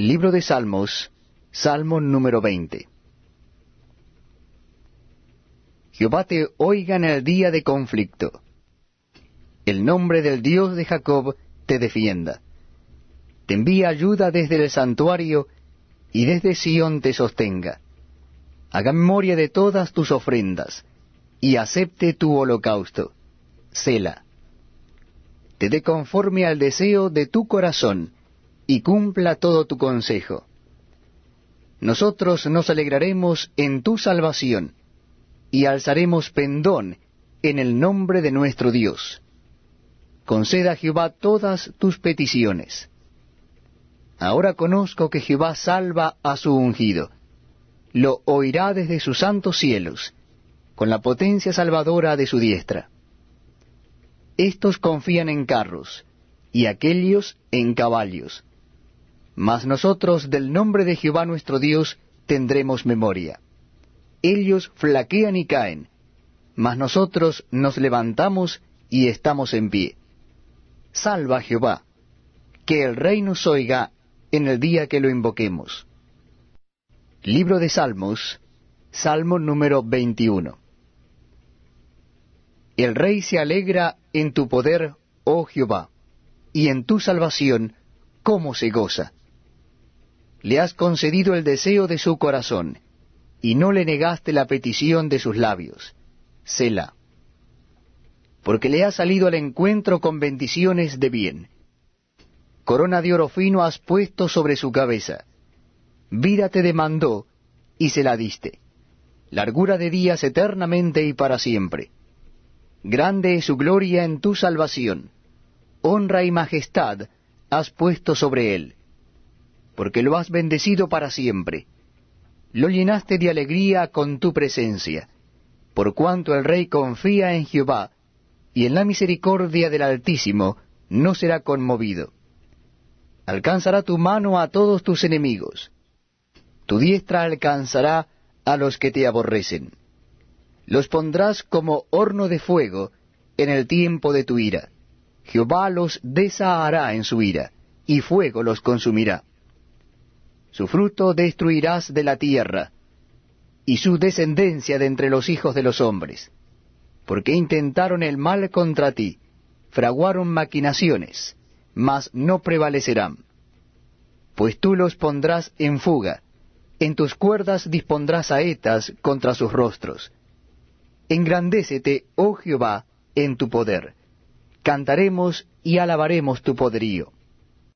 Libro de Salmos, Salmo número 20. Jehová te oiga en el día de conflicto. El nombre del Dios de Jacob te defienda. Te envía ayuda desde el santuario y desde Sión te sostenga. Haga memoria de todas tus ofrendas y acepte tu holocausto. Sela. Te dé conforme al deseo de tu corazón y cumpla todo tu consejo. Nosotros nos alegraremos en tu salvación y alzaremos pendón en el nombre de nuestro Dios. Conceda a Jehová todas tus peticiones. Ahora conozco que Jehová salva a su ungido. Lo oirá desde sus santos cielos, con la potencia salvadora de su diestra. Estos confían en carros, y aquellos en caballos mas nosotros del nombre de Jehová nuestro Dios tendremos memoria. Ellos flaquean y caen, mas nosotros nos levantamos y estamos en pie. Salva Jehová, que el rey nos oiga en el día que lo invoquemos. Libro de Salmos, Salmo número 21. El rey se alegra en tu poder, oh Jehová, y en tu salvación, cómo se goza le has concedido el deseo de su corazón, y no le negaste la petición de sus labios. Sela. Porque le has salido al encuentro con bendiciones de bien. Corona de oro fino has puesto sobre su cabeza. Vida te demandó, y se la diste. Largura de días eternamente y para siempre. Grande es su gloria en tu salvación. Honra y majestad has puesto sobre él porque lo has bendecido para siempre. Lo llenaste de alegría con tu presencia, por cuanto el rey confía en Jehová, y en la misericordia del Altísimo no será conmovido. Alcanzará tu mano a todos tus enemigos, tu diestra alcanzará a los que te aborrecen. Los pondrás como horno de fuego en el tiempo de tu ira. Jehová los desahará en su ira, y fuego los consumirá su fruto destruirás de la tierra, y su descendencia de entre los hijos de los hombres, porque intentaron el mal contra ti, fraguaron maquinaciones, mas no prevalecerán. Pues tú los pondrás en fuga, en tus cuerdas dispondrás saetas contra sus rostros. Engrandécete, oh Jehová, en tu poder. Cantaremos y alabaremos tu poderío